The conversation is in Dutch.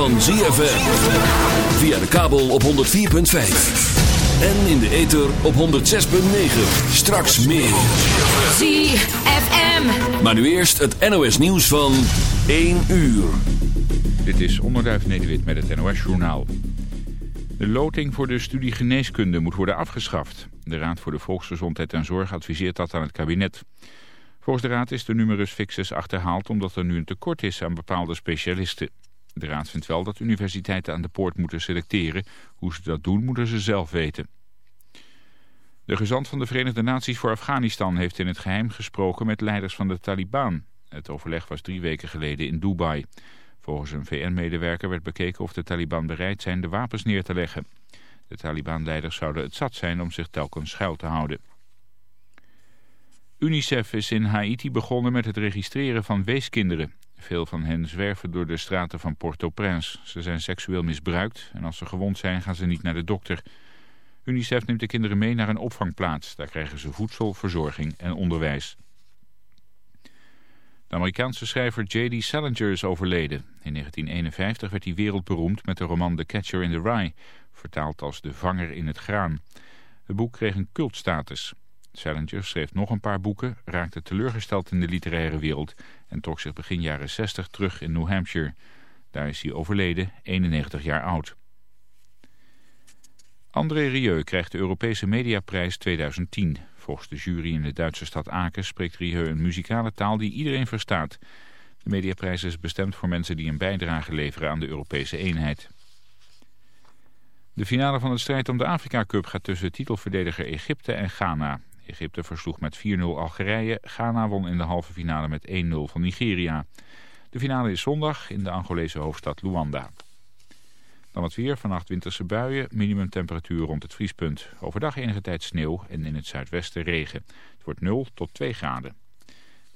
van ZFM. Via de kabel op 104.5. En in de ether op 106.9. Straks meer. ZFM. Maar nu eerst het NOS nieuws van 1 uur. Dit is Onderduif Nederwit met het NOS Journaal. De loting voor de studie geneeskunde moet worden afgeschaft. De Raad voor de Volksgezondheid en Zorg adviseert dat aan het kabinet. Volgens de Raad is de numerus fixus achterhaald omdat er nu een tekort is aan bepaalde specialisten. De Raad vindt wel dat universiteiten aan de poort moeten selecteren. Hoe ze dat doen moeten ze zelf weten. De gezant van de Verenigde Naties voor Afghanistan heeft in het geheim gesproken met leiders van de Taliban. Het overleg was drie weken geleden in Dubai. Volgens een VN-medewerker werd bekeken of de Taliban bereid zijn de wapens neer te leggen. De Taliban-leiders zouden het zat zijn om zich telkens schuil te houden. UNICEF is in Haiti begonnen met het registreren van weeskinderen. Veel van hen zwerven door de straten van Port-au-Prince. Ze zijn seksueel misbruikt en als ze gewond zijn gaan ze niet naar de dokter. UNICEF neemt de kinderen mee naar een opvangplaats. Daar krijgen ze voedsel, verzorging en onderwijs. De Amerikaanse schrijver J.D. Salinger is overleden. In 1951 werd hij wereldberoemd met de roman The Catcher in the Rye, vertaald als De Vanger in het Graan. Het boek kreeg een cultstatus. Salinger schreef nog een paar boeken, raakte teleurgesteld in de literaire wereld en trok zich begin jaren 60 terug in New Hampshire. Daar is hij overleden, 91 jaar oud. André Rieu krijgt de Europese Mediaprijs 2010. Volgens de jury in de Duitse stad Aken spreekt Rieu een muzikale taal die iedereen verstaat. De Mediaprijs is bestemd voor mensen die een bijdrage leveren aan de Europese eenheid. De finale van de strijd om de Afrika Cup gaat tussen titelverdediger Egypte en Ghana. Egypte versloeg met 4-0 Algerije. Ghana won in de halve finale met 1-0 van Nigeria. De finale is zondag in de Angolese hoofdstad Luanda. Dan het weer, vannacht winterse buien, minimumtemperatuur rond het vriespunt. Overdag enige tijd sneeuw en in het zuidwesten regen. Het wordt 0 tot 2 graden.